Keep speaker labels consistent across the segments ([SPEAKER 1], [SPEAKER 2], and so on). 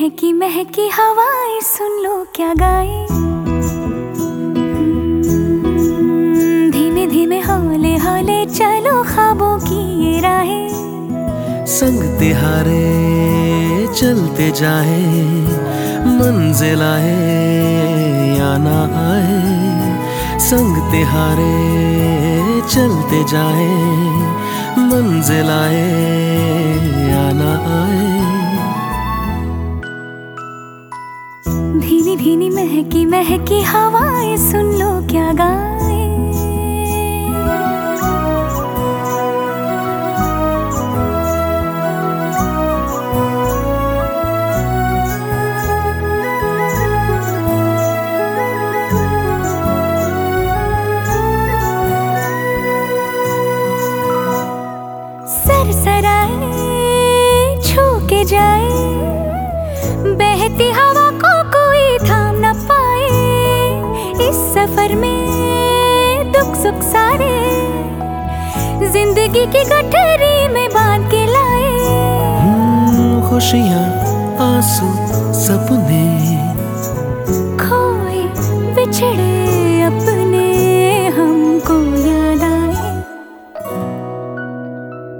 [SPEAKER 1] महकी महकी हवाएँ सुन लो क्या गाए। धीमे धीमे हौले हौले चलो ख्वाबों की ये राहें।
[SPEAKER 2] संग तिहारे चलते जाए, मंजिल आए या ना आए। संग तिहारे चलते जाए, मंजिल आए या ना आए।
[SPEAKER 1] महकी हवाएँ सुन लो क्या गाए। सरसराए छू के जाए बहती हवा सफ़र में दुख सुख सारे ज़िंदगी की गठरी में बाँध के लाए।
[SPEAKER 2] हम्म, खुशियाँ आँसू सपने
[SPEAKER 1] खोए बिछड़े अपने हमको याद आए।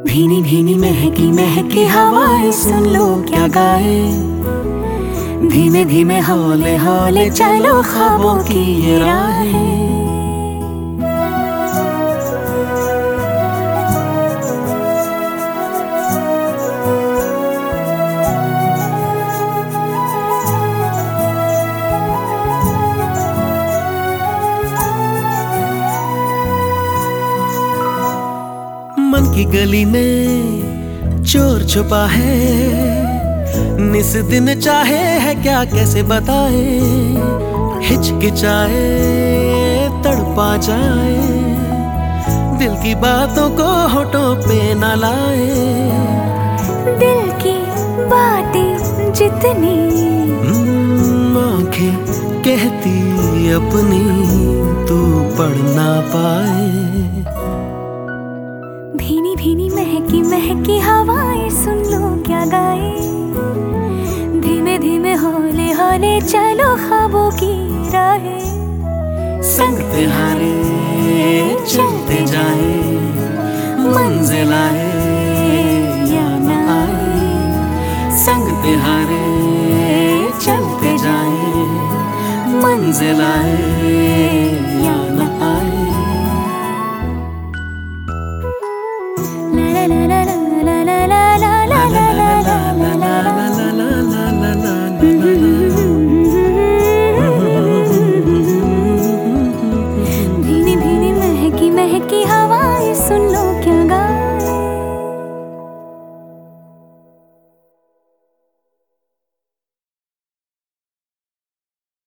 [SPEAKER 1] भीनी भीनी महकी महकी हवाएँ सुन लो क्या गाए। धीमे धीमे हौले हौले चलो खाबों की ये राहें।
[SPEAKER 2] मन की गली में चोर छुपा है। निस दिन चाहे है क्या कैसे बताए? हिचकिचाए तड़पा जाए। दिल की बातों को होठों पे न लाए।
[SPEAKER 1] दिल की बातें जितनी
[SPEAKER 2] हम्म, आँखें कहती अपनी तू पढ़ ना पाए।
[SPEAKER 1] भीनी भीनी महकी महकी हवाएँ सुन लो क्या गाए। धीमे धीमे हौले हौले चलो ख्वाबों की राहें।
[SPEAKER 2] संग तिहारे चलते जाए, मंजिल आए या न आए। संग तिहारे चलते जाए, मंजिल आए